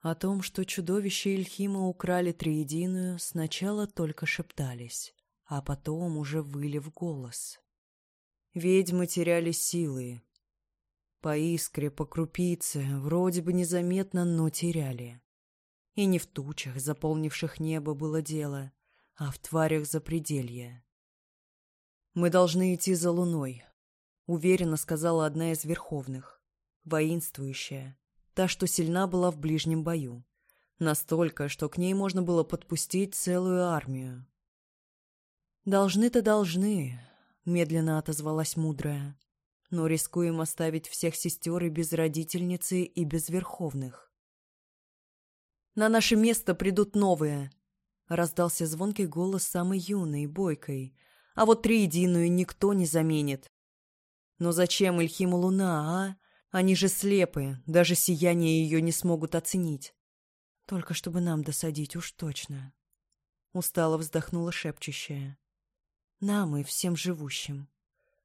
О том, что чудовища Ильхима украли Триединую, сначала только шептались, а потом уже выли в голос. Ведьмы теряли силы. По искре, по крупице, вроде бы незаметно, но теряли. И не в тучах, заполнивших небо, было дело, а в тварях запределья. «Мы должны идти за луной», — уверенно сказала одна из верховных, воинствующая, та, что сильна была в ближнем бою. Настолько, что к ней можно было подпустить целую армию. «Должны-то должны», — медленно отозвалась мудрая. «Но рискуем оставить всех сестер и без родительницы, и без верховных». «На наше место придут новые», — раздался звонкий голос самой юной, бойкой. «А вот триединую никто не заменит». «Но зачем Ильхиму луна, а?» Они же слепые, даже сияние ее не смогут оценить. Только чтобы нам досадить уж точно. Устало вздохнула шепчущая. Нам и всем живущим.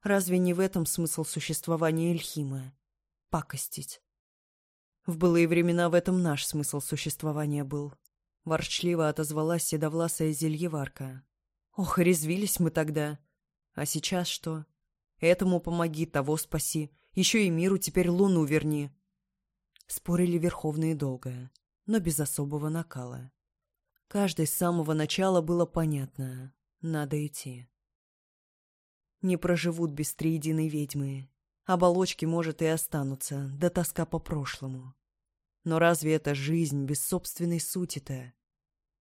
Разве не в этом смысл существования Эльхимы? Пакостить. В былые времена в этом наш смысл существования был. Ворчливо отозвалась седовласая зельеварка. Ох, резвились мы тогда. А сейчас что? Этому помоги, того спаси. Еще и миру теперь луну верни. Спорили верховные долгое, но без особого накала. Каждой с самого начала было понятно — надо идти. Не проживут без триединой ведьмы. Оболочки, может, и останутся, да тоска по прошлому. Но разве это жизнь без собственной сути-то?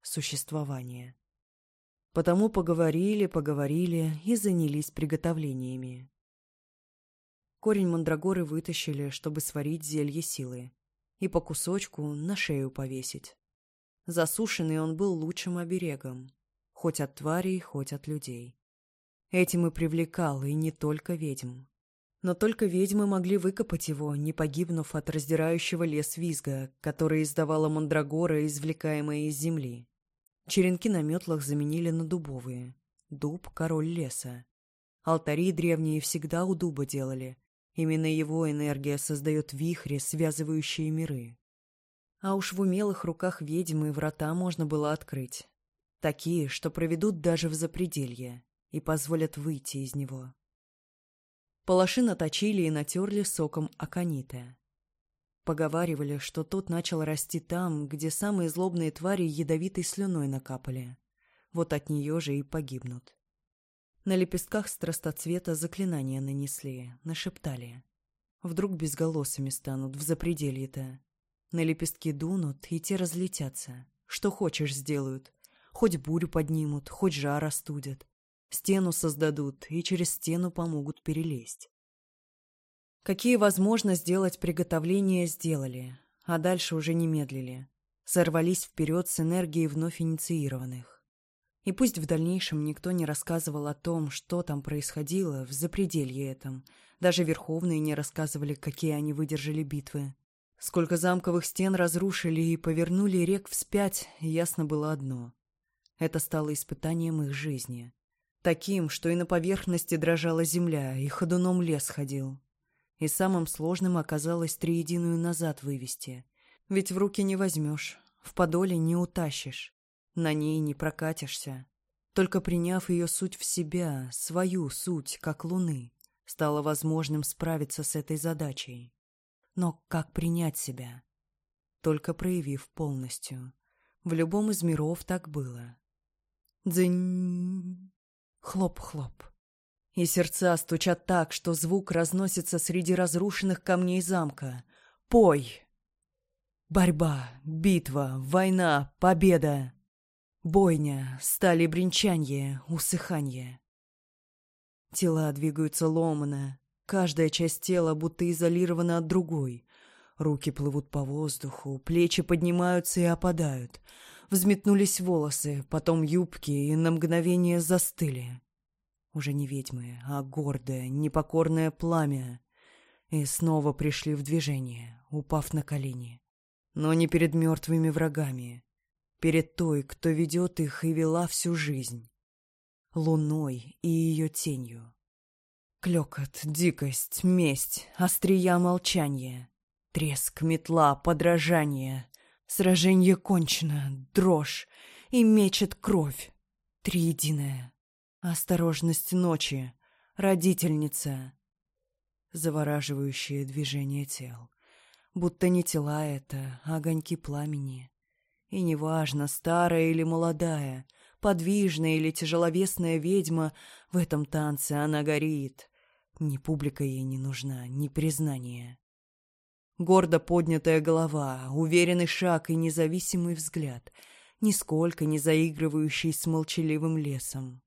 Существование. Потому поговорили, поговорили и занялись приготовлениями. Корень мандрагоры вытащили, чтобы сварить зелье силы. И по кусочку на шею повесить. Засушенный он был лучшим оберегом. Хоть от тварей, хоть от людей. Этим и привлекал, и не только ведьм. Но только ведьмы могли выкопать его, не погибнув от раздирающего лес визга, который издавала мандрагора, извлекаемая из земли. Черенки на метлах заменили на дубовые. Дуб — король леса. Алтари древние всегда у дуба делали, Именно его энергия создает вихри, связывающие миры. А уж в умелых руках ведьмы врата можно было открыть. Такие, что проведут даже в запределье и позволят выйти из него. Палаши наточили и натерли соком аконита. Поговаривали, что тот начал расти там, где самые злобные твари ядовитой слюной накапали. Вот от нее же и погибнут. На лепестках страстоцвета заклинания нанесли, нашептали. Вдруг безголосыми станут в запределье-то. На лепестки дунут, и те разлетятся. Что хочешь сделают. Хоть бурю поднимут, хоть жар остудят. Стену создадут и через стену помогут перелезть. Какие возможно сделать приготовления, сделали, а дальше уже не медлили. Сорвались вперед с энергией вновь инициированных. И пусть в дальнейшем никто не рассказывал о том, что там происходило в запределье этом, даже верховные не рассказывали, какие они выдержали битвы. Сколько замковых стен разрушили и повернули рек вспять, ясно было одно. Это стало испытанием их жизни. Таким, что и на поверхности дрожала земля, и ходуном лес ходил. И самым сложным оказалось триединую назад вывести. Ведь в руки не возьмешь, в подоле не утащишь на ней не прокатишься. Только приняв ее суть в себя, свою суть, как луны, стало возможным справиться с этой задачей. Но как принять себя? Только проявив полностью. В любом из миров так было. Дзынь! Хлоп-хлоп. И сердца стучат так, что звук разносится среди разрушенных камней замка. «Пой!» Борьба, битва, война, победа. Бойня, стали бренчанье, усыханье. Тела двигаются ломано, каждая часть тела будто изолирована от другой. Руки плывут по воздуху, плечи поднимаются и опадают. Взметнулись волосы, потом юбки и на мгновение застыли. Уже не ведьмы, а гордое, непокорное пламя. И снова пришли в движение, упав на колени. Но не перед мертвыми врагами, перед той, кто ведет их и вела всю жизнь, луной и ее тенью. Клекот, дикость, месть, острия молчания, треск, метла, подражание, сражение кончено, дрожь и мечет кровь, триединая, осторожность ночи, родительница, завораживающее движение тел, будто не тела это, а огоньки пламени — и неважно, старая или молодая, подвижная или тяжеловесная ведьма, в этом танце она горит. Ни публика ей не нужна, ни признание. Гордо поднятая голова, уверенный шаг и независимый взгляд, нисколько не заигрывающий с молчаливым лесом.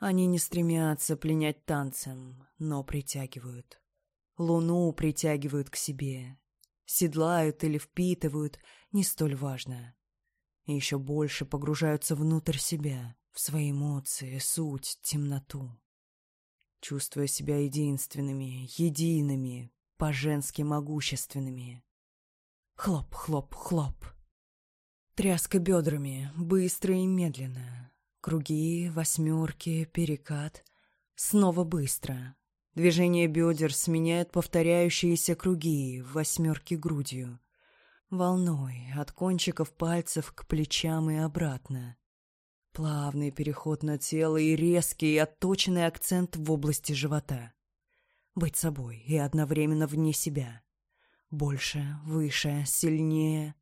Они не стремятся пленять танцем, но притягивают. Луну притягивают к себе, седлают или впитывают, не столь важно и еще больше погружаются внутрь себя, в свои эмоции, суть, темноту. Чувствуя себя единственными, едиными, по-женски могущественными. Хлоп, хлоп, хлоп. Тряска бедрами, быстро и медленно. Круги, восьмерки, перекат. Снова быстро. Движение бедер сменяет повторяющиеся круги, восьмерки грудью волной от кончиков пальцев к плечам и обратно. Плавный переход на тело и резкий отточенный акцент в области живота. Быть собой и одновременно вне себя. Больше, выше, сильнее.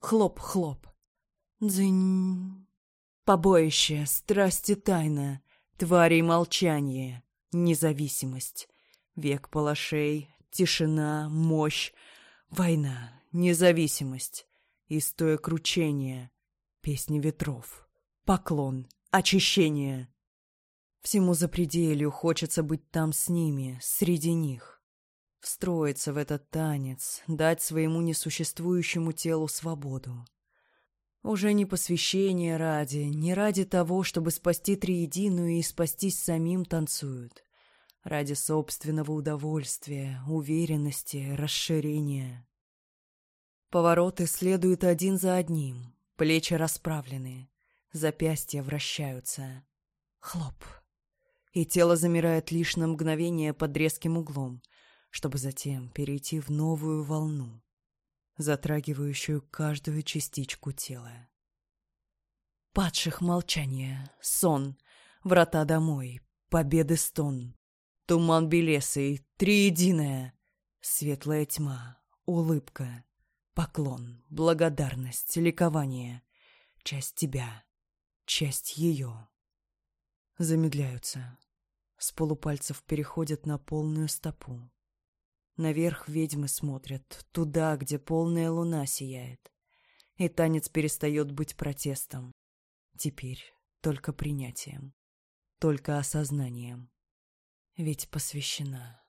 Хлоп-хлоп. Дзынь. Побоище, страсти тайна, тварей молчание, независимость, век палашей, тишина, мощь, война, независимость, истое кручение, песни ветров, поклон, очищение. Всему за пределю хочется быть там с ними, среди них. Встроиться в этот танец, дать своему несуществующему телу свободу. Уже не посвящение ради, не ради того, чтобы спасти триединую и спастись самим танцуют. Ради собственного удовольствия, уверенности, расширения. Повороты следуют один за одним, плечи расправлены, запястья вращаются. Хлоп. И тело замирает лишь на мгновение под резким углом, чтобы затем перейти в новую волну, затрагивающую каждую частичку тела. Падших молчание, сон, врата домой, победы стон, туман белесый, триединая, светлая тьма, улыбка — Поклон, благодарность, ликование. Часть тебя. Часть ее. Замедляются. С полупальцев переходят на полную стопу. Наверх ведьмы смотрят, туда, где полная луна сияет. И танец перестает быть протестом. Теперь только принятием. Только осознанием. Ведь посвящена.